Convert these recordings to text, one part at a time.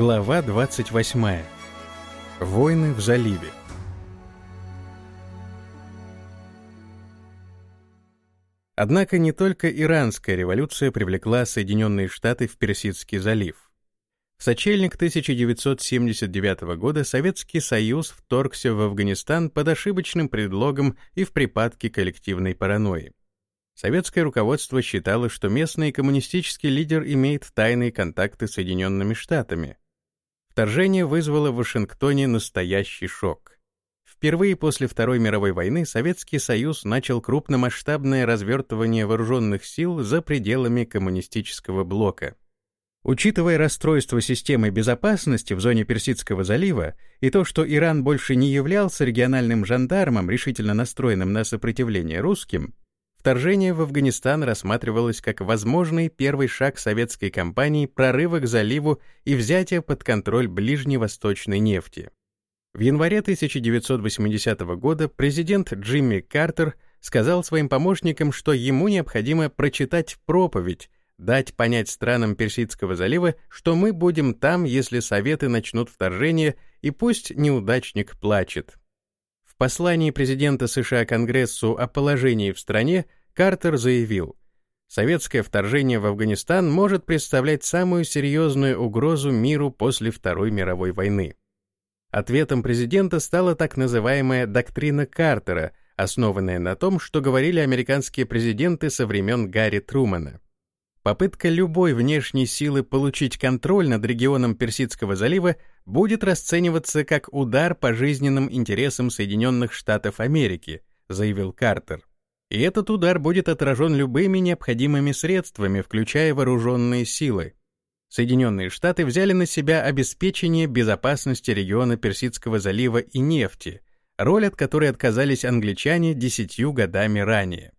Глава 28. Войны в заливе. Однако не только иранская революция привлекла Соединенные Штаты в Персидский залив. В сочельник 1979 года Советский Союз вторгся в Афганистан под ошибочным предлогом и в припадке коллективной паранойи. Советское руководство считало, что местный коммунистический лидер имеет тайные контакты с Соединенными Штатами. Вторжение вызвало в Вашингтоне настоящий шок. Впервые после Второй мировой войны Советский Союз начал крупномасштабное развертывание вооруженных сил за пределами коммунистического блока. Учитывая расстройство системы безопасности в зоне Персидского залива и то, что Иран больше не являлся региональным жандармом, решительно настроенным на сопротивление русским, вторжение в Афганистан рассматривалось как возможный первый шаг советской кампании прорыва к заливу и взятия под контроль ближневосточной нефти. В январе 1980 года президент Джимми Картер сказал своим помощникам, что ему необходимо прочитать проповедь, дать понять странам Персидского залива, что мы будем там, если Советы начнут вторжение, и пусть неудачник плачет. Послании президента США Конгрессу о положении в стране Картер заявил, советское вторжение в Афганистан может представлять самую серьезную угрозу миру после Второй мировой войны. Ответом президента стала так называемая доктрина Картера, основанная на том, что говорили американские президенты со времен Гарри Трумана. Попытка любой внешней силы получить контроль над регионом Персидского залива будет расцениваться как удар по жизненным интересам Соединенных Штатов Америки, заявил Картер. И этот удар будет отражен любыми необходимыми средствами, включая вооруженные силы. Соединенные Штаты взяли на себя обеспечение безопасности региона Персидского залива и нефти, роль от которой отказались англичане десятью годами ранее.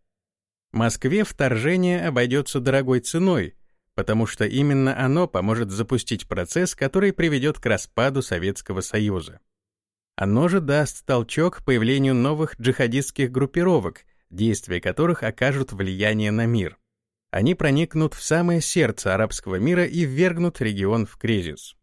Москве вторжение обойдется дорогой ценой, потому что именно оно поможет запустить процесс, который приведет к распаду Советского Союза. Оно же даст толчок появлению новых джихадистских группировок, действия которых окажут влияние на мир. Они проникнут в самое сердце арабского мира и ввергнут регион в кризис.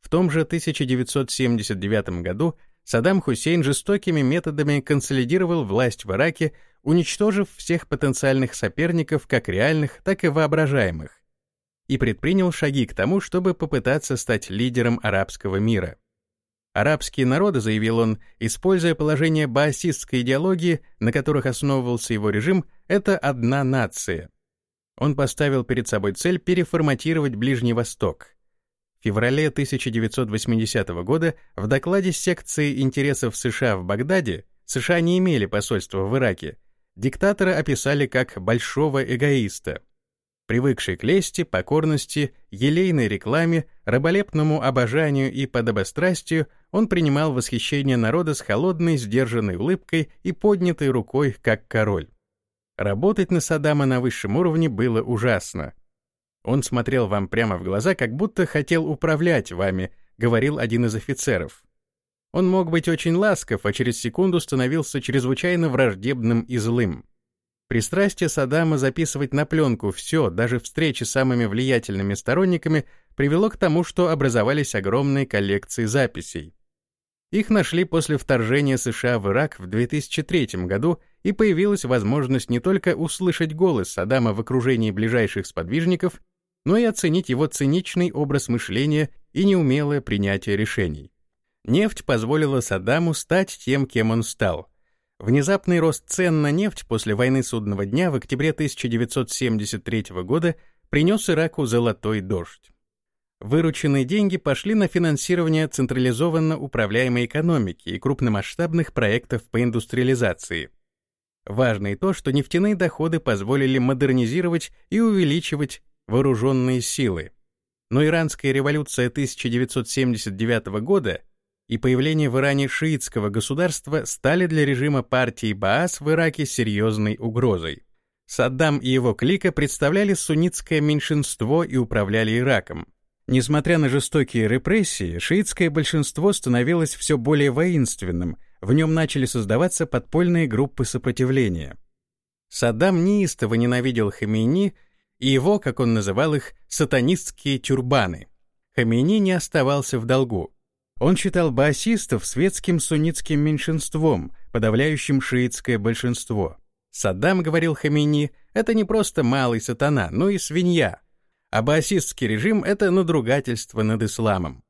В том же 1979 году Саддам Хусейн жестокими методами консолидировал власть в Ираке, уничтожив всех потенциальных соперников, как реальных, так и воображаемых, и предпринял шаги к тому, чтобы попытаться стать лидером арабского мира. Арабские народы, заявил он, используя положение баасистской идеологии, на которых основывался его режим, это одна нация — он поставил перед собой цель переформатировать Ближний Восток. Феврале 1980 года в докладе секции интересов США в Багдаде США не имели посольства в Ираке. Диктатора описали как большого эгоиста, привыкший к лести, покорности, елейной рекламе, раболепному обожанию и подобострастию, он принимал восхищение народа с холодной, сдержанной улыбкой и поднятой рукой, как король. Работать на Саддама на высшем уровне было ужасно. Он смотрел вам прямо в глаза, как будто хотел управлять вами, говорил один из офицеров. Он мог быть очень ласков, а через секунду становился чрезвычайно враждебным и злым. Пристрастие Саддама записывать на пленку все, даже встречи с самыми влиятельными сторонниками, привело к тому, что образовались огромные коллекции записей. Их нашли после вторжения США в Ирак в 2003 году, и появилась возможность не только услышать голос Саддама в окружении ближайших сподвижников, но и оценить его циничный образ мышления и неумелое принятие решений. Нефть позволила Саддаму стать тем, кем он стал. Внезапный рост цен на нефть после войны судного дня в октябре 1973 года принес Ираку золотой дождь. Вырученные деньги пошли на финансирование централизованно управляемой экономики и крупномасштабных проектов по индустриализации. Важно и то, что нефтяные доходы позволили модернизировать и увеличивать вооруженные силы. Но иранская революция 1979 года и появление в Иране шиитского государства стали для режима партии Баас в Ираке серьезной угрозой. Саддам и его клика представляли суннитское меньшинство и управляли Ираком. Несмотря на жестокие репрессии, шиитское большинство становилось все более воинственным, в нем начали создаваться подпольные группы сопротивления. Саддам неистово ненавидел Хамейни и его, как он называл их, сатанистские тюрбаны. Хамини не оставался в долгу. Он считал баасистов светским суннитским меньшинством, подавляющим шиитское большинство. Саддам, говорил Хамини, это не просто малый сатана, но и свинья. А баасистский режим — это надругательство над исламом.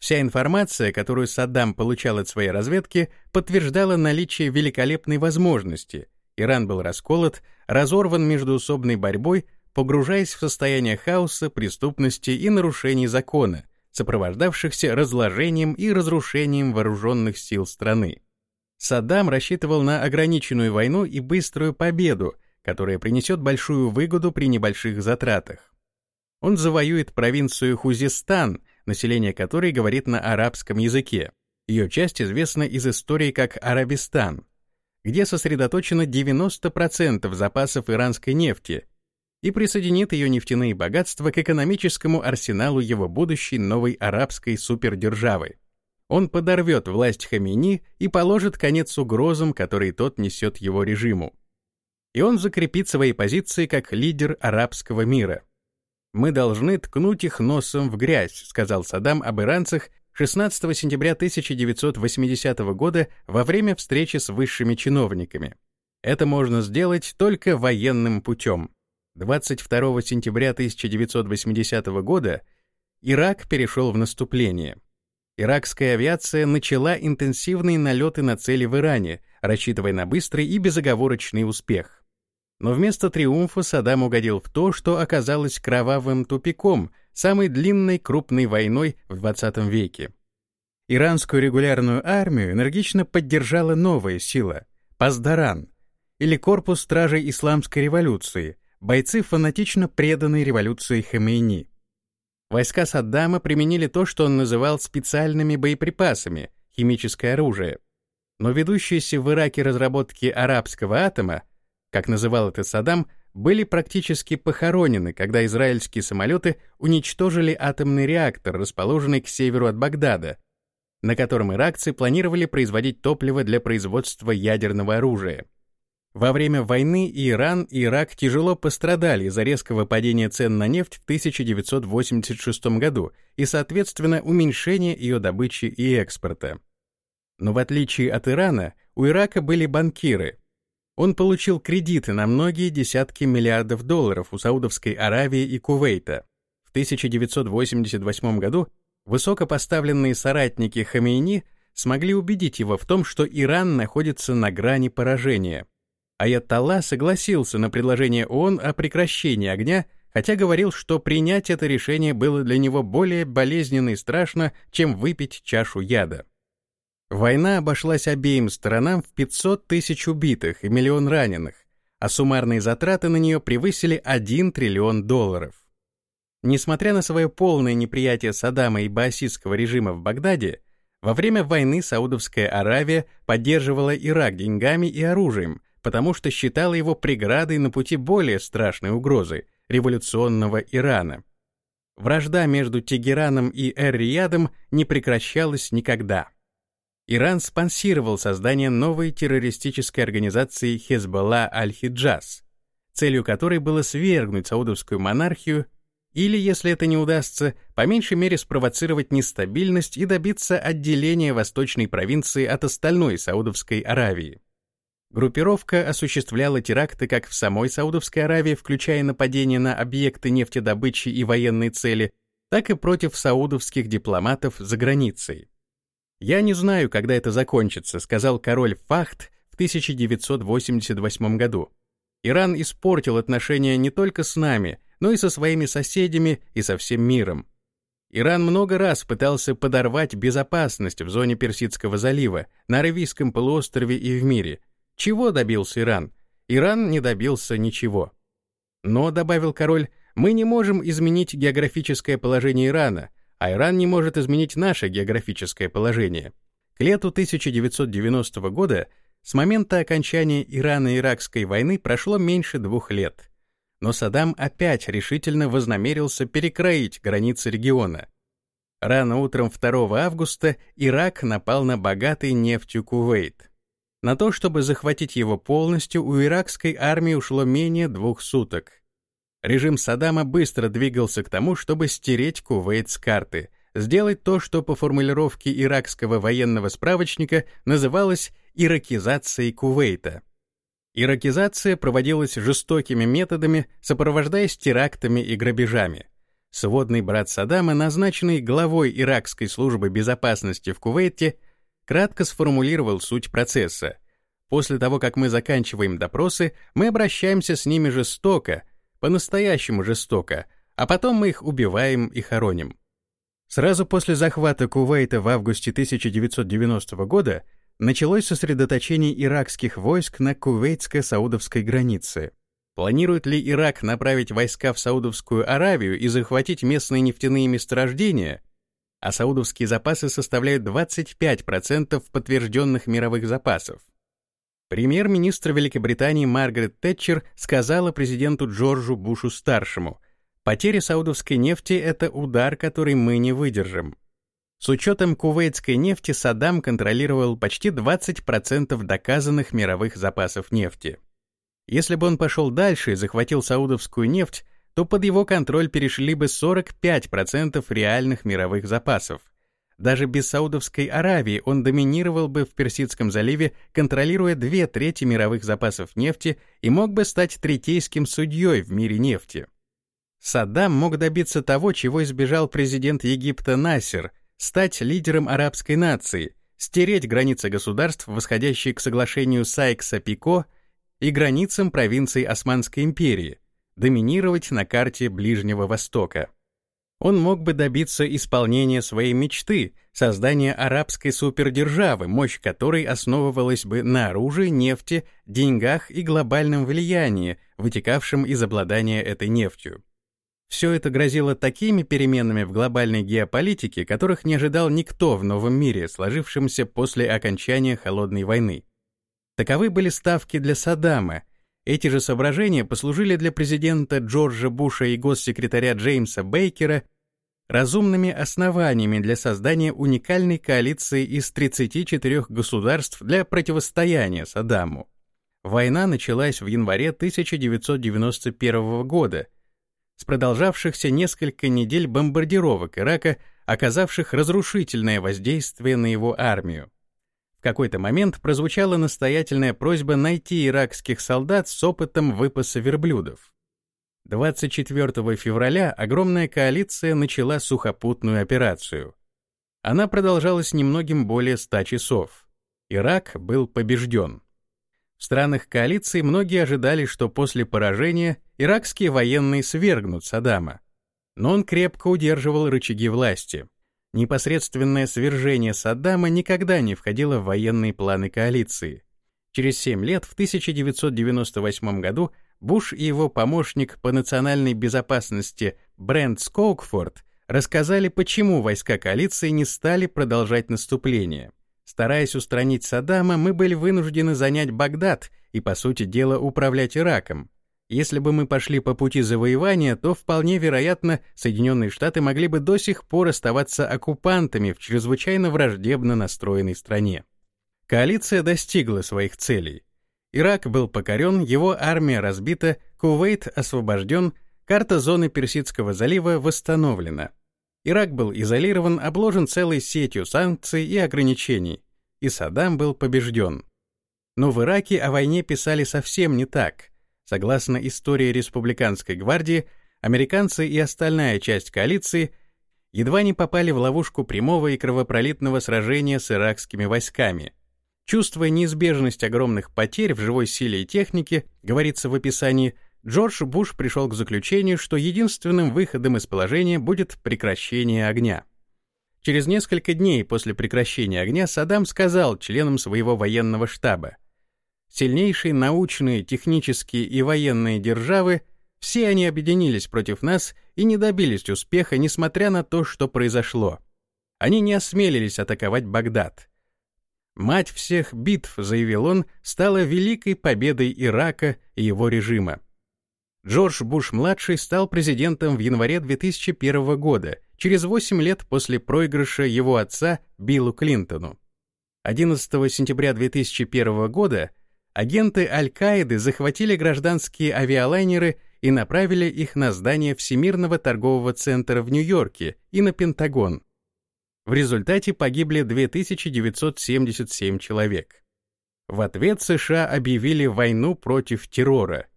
Вся информация, которую Саддам получал от своей разведки, подтверждала наличие великолепной возможности. Иран был расколот, разорван междуусобной борьбой, погружаясь в состояние хаоса, преступности и нарушений закона, сопровождавшихся разложением и разрушением вооруженных сил страны. Саддам рассчитывал на ограниченную войну и быструю победу, которая принесет большую выгоду при небольших затратах. Он завоюет провинцию Хузистан, население которой говорит на арабском языке. Ее часть известна из истории как Арабистан, где сосредоточено 90% запасов иранской нефти, и присоединит ее нефтяные богатства к экономическому арсеналу его будущей новой арабской супердержавы. Он подорвет власть Хамини и положит конец угрозам, которые тот несет его режиму. И он закрепит свои позиции как лидер арабского мира. «Мы должны ткнуть их носом в грязь», сказал Саддам об иранцах 16 сентября 1980 года во время встречи с высшими чиновниками. Это можно сделать только военным путем. 22 сентября 1980 года Ирак перешел в наступление. Иракская авиация начала интенсивные налеты на цели в Иране, рассчитывая на быстрый и безоговорочный успех. Но вместо триумфа Саддам угодил в то, что оказалось кровавым тупиком, самой длинной крупной войной в 20 веке. Иранскую регулярную армию энергично поддержала новая сила — Паздаран, или Корпус Стражей Исламской революции, бойцы фанатично преданной революции Хамейни. Войска Саддама применили то, что он называл специальными боеприпасами, химическое оружие. Но ведущиеся в Ираке разработки арабского атома, как называл это Саддам, были практически похоронены, когда израильские самолеты уничтожили атомный реактор, расположенный к северу от Багдада, на котором иракцы планировали производить топливо для производства ядерного оружия. Во время войны Иран и Ирак тяжело пострадали из-за резкого падения цен на нефть в 1986 году и, соответственно, уменьшения ее добычи и экспорта. Но в отличие от Ирана, у Ирака были банкиры. Он получил кредиты на многие десятки миллиардов долларов у Саудовской Аравии и Кувейта. В 1988 году высокопоставленные соратники Хамейни смогли убедить его в том, что Иран находится на грани поражения – Аятолла согласился на предложение ООН о прекращении огня, хотя говорил, что принять это решение было для него более болезненно и страшно, чем выпить чашу яда. Война обошлась обеим сторонам в 500 тысяч убитых и миллион раненых, а суммарные затраты на нее превысили 1 триллион долларов. Несмотря на свое полное неприятие Саддама и баасистского режима в Багдаде, во время войны Саудовская Аравия поддерживала Ирак деньгами и оружием, потому что считала его преградой на пути более страшной угрозы — революционного Ирана. Вражда между Тегераном и Эр-Риядом не прекращалась никогда. Иран спонсировал создание новой террористической организации Хезболла Аль-Хиджаз, целью которой было свергнуть саудовскую монархию или, если это не удастся, по меньшей мере спровоцировать нестабильность и добиться отделения восточной провинции от остальной Саудовской Аравии. Группировка осуществляла теракты как в самой Саудовской Аравии, включая нападения на объекты нефтедобычи и военные цели, так и против саудовских дипломатов за границей. «Я не знаю, когда это закончится», — сказал король Фахт в 1988 году. «Иран испортил отношения не только с нами, но и со своими соседями и со всем миром. Иран много раз пытался подорвать безопасность в зоне Персидского залива, на Аравийском полуострове и в мире, чего добился Иран? Иран не добился ничего. Но, добавил король, мы не можем изменить географическое положение Ирана, а Иран не может изменить наше географическое положение. К лету 1990 года, с момента окончания Ирано-Иракской войны прошло меньше двух лет. Но Саддам опять решительно вознамерился перекроить границы региона. Рано утром 2 августа Ирак напал на богатый нефтью Кувейт. На то, чтобы захватить его полностью, у иракской армии ушло менее двух суток. Режим Саддама быстро двигался к тому, чтобы стереть Кувейт с карты, сделать то, что по формулировке иракского военного справочника называлось иракизацией Кувейта. Иракизация проводилась жестокими методами, сопровождаясь терактами и грабежами. Сводный брат Саддама, назначенный главой иракской службы безопасности в Кувейте, кратко сформулировал суть процесса. После того, как мы заканчиваем допросы, мы обращаемся с ними жестоко, по-настоящему жестоко, а потом мы их убиваем и хороним. Сразу после захвата Кувейта в августе 1990 года началось сосредоточение иракских войск на кувейтско-саудовской границе. Планирует ли Ирак направить войска в Саудовскую Аравию и захватить местные нефтяные месторождения? А саудовские запасы составляют 25% подтвержденных мировых запасов. Премьер-министр Великобритании Маргарет Тэтчер сказала президенту Джорджу Бушу-старшему, «Потеря саудовской нефти — это удар, который мы не выдержим». С учетом кувейтской нефти Саддам контролировал почти 20% доказанных мировых запасов нефти. Если бы он пошел дальше и захватил саудовскую нефть, то под его контроль перешли бы 45% реальных мировых запасов — даже без Саудовской Аравии он доминировал бы в Персидском заливе, контролируя две трети мировых запасов нефти и мог бы стать третейским судьей в мире нефти. Саддам мог добиться того, чего избежал президент Египта Насер, стать лидером арабской нации, стереть границы государств, восходящие к соглашению Сайкса-Пико и границам провинций Османской империи, доминировать на карте Ближнего Востока он мог бы добиться исполнения своей мечты, создания арабской супердержавы, мощь которой основывалась бы на оружии, нефти, деньгах и глобальном влиянии, вытекавшем из обладания этой нефтью. Все это грозило такими переменами в глобальной геополитике, которых не ожидал никто в новом мире, сложившемся после окончания Холодной войны. Таковы были ставки для Саддама. Эти же соображения послужили для президента Джорджа Буша и госсекретаря Джеймса Бейкера разумными основаниями для создания уникальной коалиции из 34 государств для противостояния Саддаму. Война началась в январе 1991 года с продолжавшихся несколько недель бомбардировок Ирака, оказавших разрушительное воздействие на его армию. Какой-то момент прозвучала настоятельная просьба найти иракских солдат с опытом выпаса верблюдов. 24 февраля огромная коалиция начала сухопутную операцию. Она продолжалась немногим более 100 часов. Ирак был побежден. В странах коалиции многие ожидали, что после поражения иракские военные свергнут Саддама. Но он крепко удерживал рычаги власти. Непосредственное свержение Саддама никогда не входило в военные планы коалиции. Через 7 лет, в 1998 году, Буш и его помощник по национальной безопасности Брент Скоукфорд рассказали, почему войска коалиции не стали продолжать наступление. Стараясь устранить Саддама, мы были вынуждены занять Багдад и, по сути дела, управлять Ираком. Если бы мы пошли по пути завоевания, то вполне вероятно, Соединенные Штаты могли бы до сих пор оставаться оккупантами в чрезвычайно враждебно настроенной стране. Коалиция достигла своих целей. Ирак был покорен, его армия разбита, Кувейт освобожден, карта зоны Персидского залива восстановлена. Ирак был изолирован, обложен целой сетью санкций и ограничений, и Саддам был побежден. Но в Ираке о войне писали совсем не так. Согласно истории Республиканской гвардии, американцы и остальная часть коалиции едва не попали в ловушку прямого и кровопролитного сражения с иракскими войсками – Чувствуя неизбежность огромных потерь в живой силе и технике, говорится в описании, Джордж Буш пришел к заключению, что единственным выходом из положения будет прекращение огня. Через несколько дней после прекращения огня Саддам сказал членам своего военного штаба, «Сильнейшие научные, технические и военные державы, все они объединились против нас и не добились успеха, несмотря на то, что произошло. Они не осмелились атаковать Багдад. Мать всех битв, заявил он, стала великой победой Ирака и его режима. Джордж Буш-младший стал президентом в январе 2001 года, через 8 лет после проигрыша его отца Биллу Клинтону. 11 сентября 2001 года агенты Аль-Каиды захватили гражданские авиалайнеры и направили их на здание Всемирного торгового центра в Нью-Йорке и на Пентагон. В результате погибли 2977 человек. В ответ США объявили войну против террора.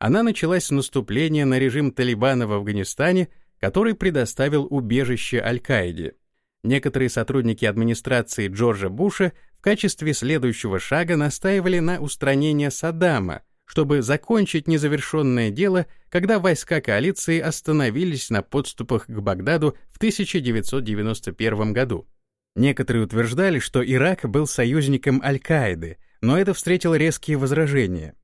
Она началась с наступления на режим Талибана в Афганистане, который предоставил убежище Аль-Каиде. Некоторые сотрудники администрации Джорджа Буша качестве следующего шага настаивали на устранении Саддама, чтобы закончить незавершенное дело, когда войска коалиции остановились на подступах к Багдаду в 1991 году. Некоторые утверждали, что Ирак был союзником Аль-Каиды, но это встретило резкие возражения.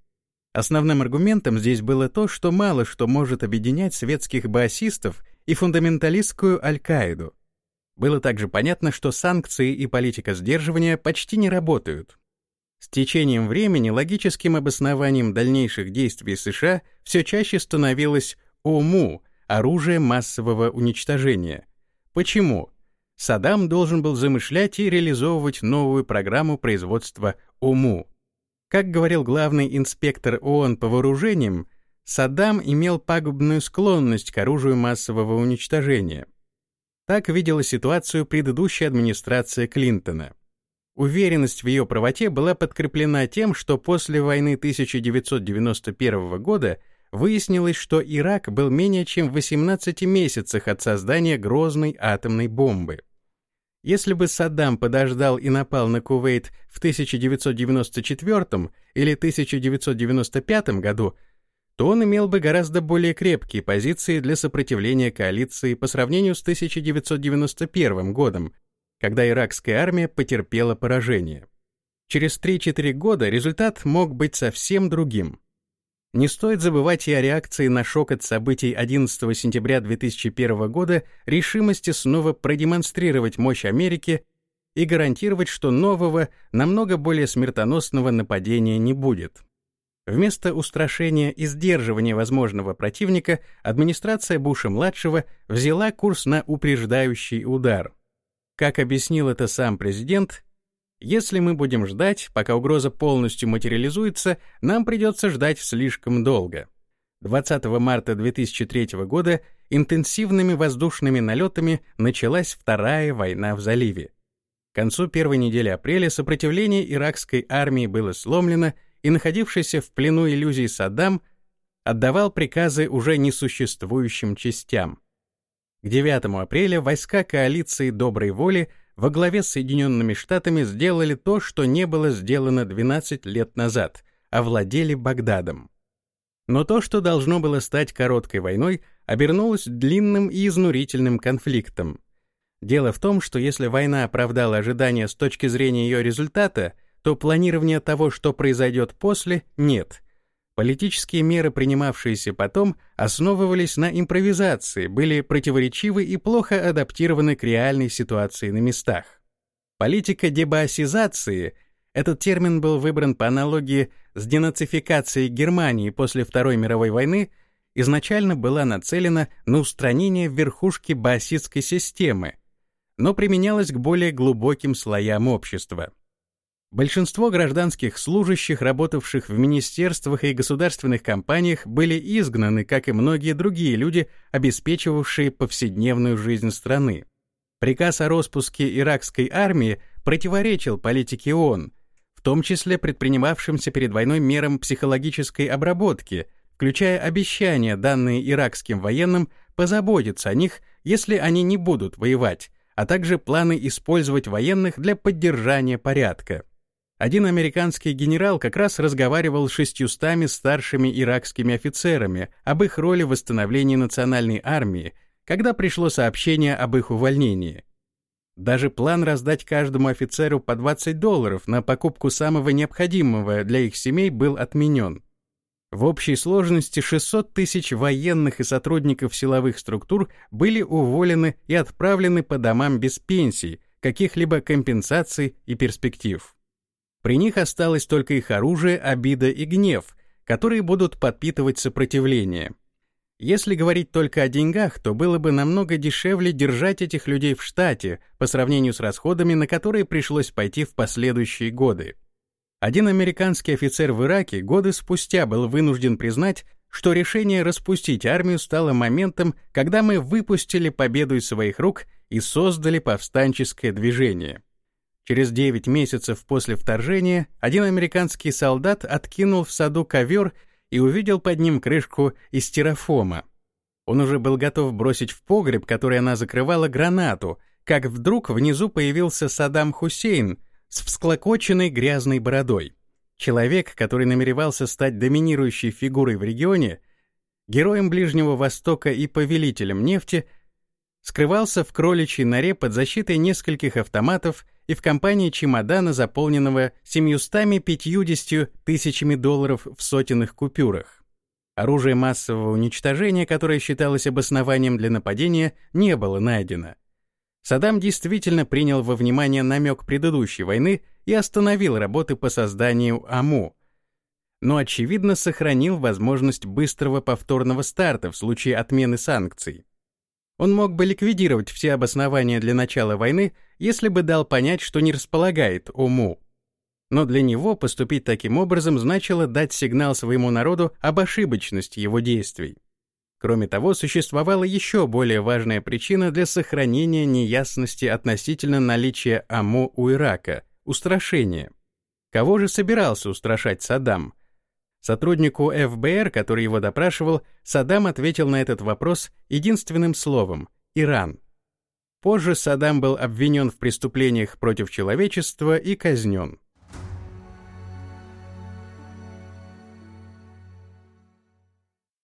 Основным аргументом здесь было то, что мало что может объединять светских баасистов и фундаменталистскую Аль-Каиду. Было также понятно, что санкции и политика сдерживания почти не работают. С течением времени логическим обоснованием дальнейших действий США все чаще становилось ОМУ — оружие массового уничтожения. Почему? Саддам должен был замышлять и реализовывать новую программу производства ОМУ. Как говорил главный инспектор ООН по вооружениям, Саддам имел пагубную склонность к оружию массового уничтожения. Так видела ситуацию предыдущая администрация Клинтона. Уверенность в ее правоте была подкреплена тем, что после войны 1991 года выяснилось, что Ирак был менее чем в 18 месяцах от создания грозной атомной бомбы. Если бы Саддам подождал и напал на Кувейт в 1994 или 1995 году, то он имел бы гораздо более крепкие позиции для сопротивления коалиции по сравнению с 1991 годом, когда иракская армия потерпела поражение. Через 3-4 года результат мог быть совсем другим. Не стоит забывать и о реакции на шок от событий 11 сентября 2001 года решимости снова продемонстрировать мощь Америки и гарантировать, что нового, намного более смертоносного нападения не будет. Вместо устрашения и сдерживания возможного противника администрация Буша-младшего взяла курс на упреждающий удар — как объяснил это сам президент, если мы будем ждать, пока угроза полностью материализуется, нам придется ждать слишком долго. 20 марта 2003 года интенсивными воздушными налетами началась Вторая война в заливе. К концу первой недели апреля сопротивление иракской армии было сломлено, и находившийся в плену иллюзий Саддам отдавал приказы уже несуществующим частям. К 9 апреля войска коалиции доброй воли во главе с Соединенными Штатами сделали то, что не было сделано 12 лет назад, овладели Багдадом. Но то, что должно было стать короткой войной, обернулось длинным и изнурительным конфликтом. Дело в том, что если война оправдала ожидания с точки зрения ее результата, то планирования того, что произойдет после, нет — Политические меры, принимавшиеся потом, основывались на импровизации, были противоречивы и плохо адаптированы к реальной ситуации на местах. Политика дебаасизации — этот термин был выбран по аналогии с денацификацией Германии после Второй мировой войны — изначально была нацелена на устранение верхушки баасистской системы, но применялась к более глубоким слоям общества. Большинство гражданских служащих, работавших в министерствах и государственных компаниях, были изгнаны, как и многие другие люди, обеспечивавшие повседневную жизнь страны. Приказ о распуске иракской армии противоречил политике ООН, в том числе предпринимавшимся перед войной мерам психологической обработки, включая обещания, данные иракским военным, позаботиться о них, если они не будут воевать, а также планы использовать военных для поддержания порядка. Один американский генерал как раз разговаривал с шестьюстами старшими иракскими офицерами об их роли в восстановлении национальной армии, когда пришло сообщение об их увольнении. Даже план раздать каждому офицеру по 20 долларов на покупку самого необходимого для их семей был отменен. В общей сложности 600 тысяч военных и сотрудников силовых структур были уволены и отправлены по домам без пенсий, каких-либо компенсаций и перспектив. При них осталось только их оружие, обида и гнев, которые будут подпитывать сопротивление. Если говорить только о деньгах, то было бы намного дешевле держать этих людей в штате по сравнению с расходами, на которые пришлось пойти в последующие годы. Один американский офицер в Ираке годы спустя был вынужден признать, что решение распустить армию стало моментом, когда мы выпустили победу из своих рук и создали повстанческое движение. Через 9 месяцев после вторжения один американский солдат откинул в саду ковер и увидел под ним крышку из стирофома. Он уже был готов бросить в погреб, который она закрывала, гранату, как вдруг внизу появился Саддам Хусейн с всклокоченной грязной бородой. Человек, который намеревался стать доминирующей фигурой в регионе, героем Ближнего Востока и повелителем нефти, скрывался в кроличьей норе под защитой нескольких автоматов и в компании чемодана, заполненного 750 тысячами долларов в сотенных купюрах. Оружие массового уничтожения, которое считалось обоснованием для нападения, не было найдено. Саддам действительно принял во внимание намек предыдущей войны и остановил работы по созданию АМУ, но, очевидно, сохранил возможность быстрого повторного старта в случае отмены санкций. Он мог бы ликвидировать все обоснования для начала войны, если бы дал понять, что не располагает ОМУ. Но для него поступить таким образом значило дать сигнал своему народу об ошибочности его действий. Кроме того, существовала еще более важная причина для сохранения неясности относительно наличия АМО у Ирака — устрашение. Кого же собирался устрашать Саддам? Сотруднику ФБР, который его допрашивал, Саддам ответил на этот вопрос единственным словом — Иран. Позже Саддам был обвинен в преступлениях против человечества и казнен.